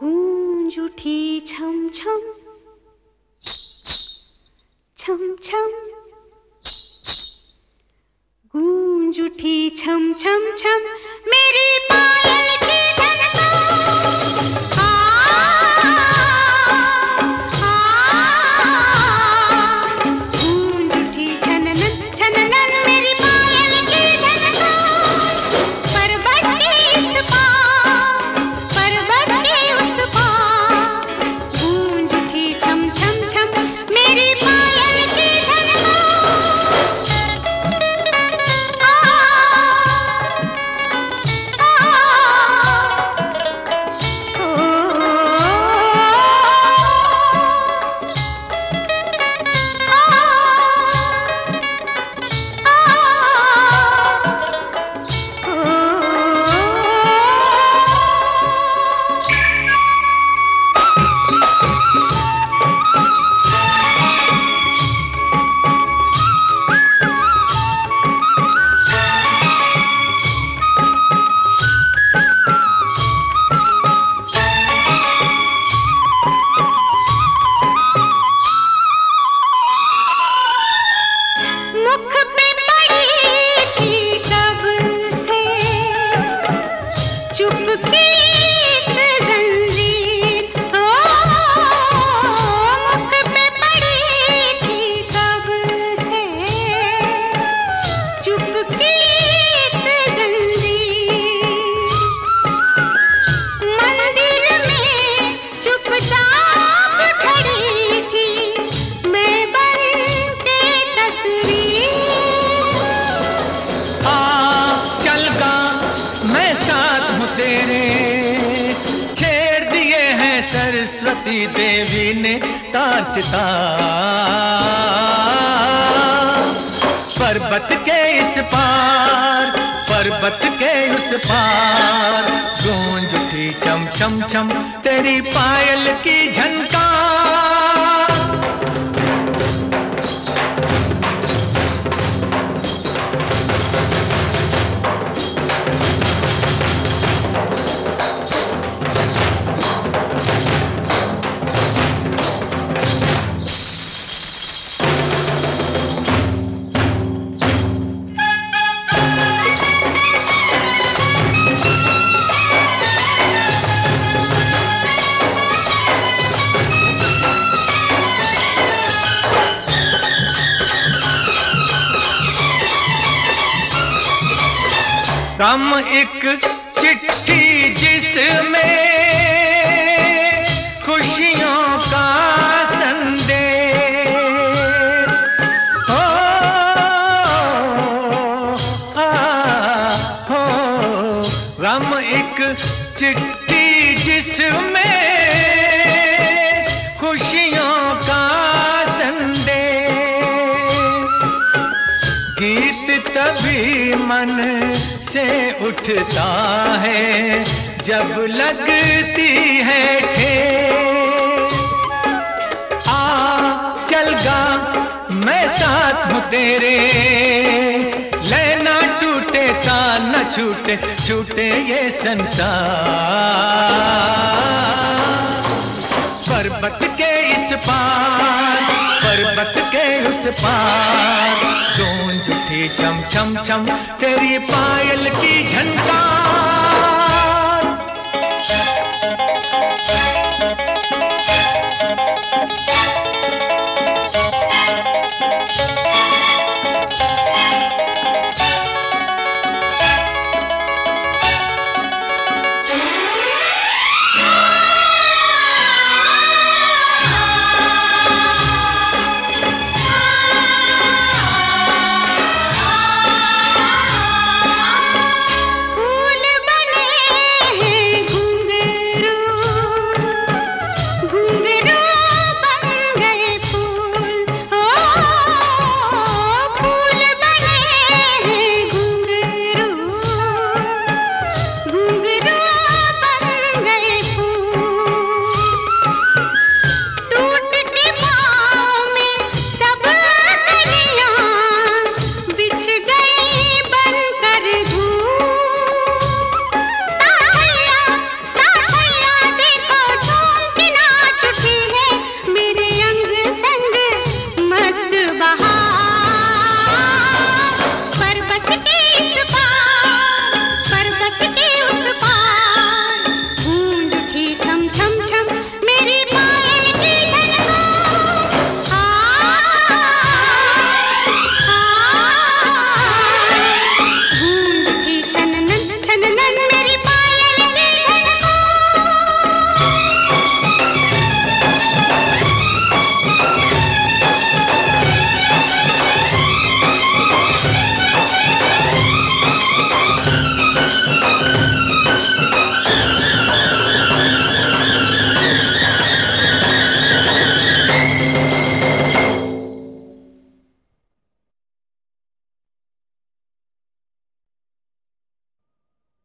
गूंज उठी छम छम। छम छम। गूंज उठी छम छम छम। मेरी सरस्वती देवी ने तारसिता पर्वत के इस पार, पर्वत के उस पार, गूंज थी चम चम चम, तेरी पायल की झनकार कम एक चिट्ठी जिसमें खुशियों का संदेश। हो आ, गम एक चिट्ठी जिसमें खुशियों का संदेश। गीत तभी मन से उठता है, जब लगती है ठेस आ, चल गा, मैं साथ हूँ तेरे। लेना टूटे तान न छूटे छूटे ये संसार। पर्वत के इस पार पर्वत के उस पार। गूंज उठी चम चम चम तेरी पायल की झनकार।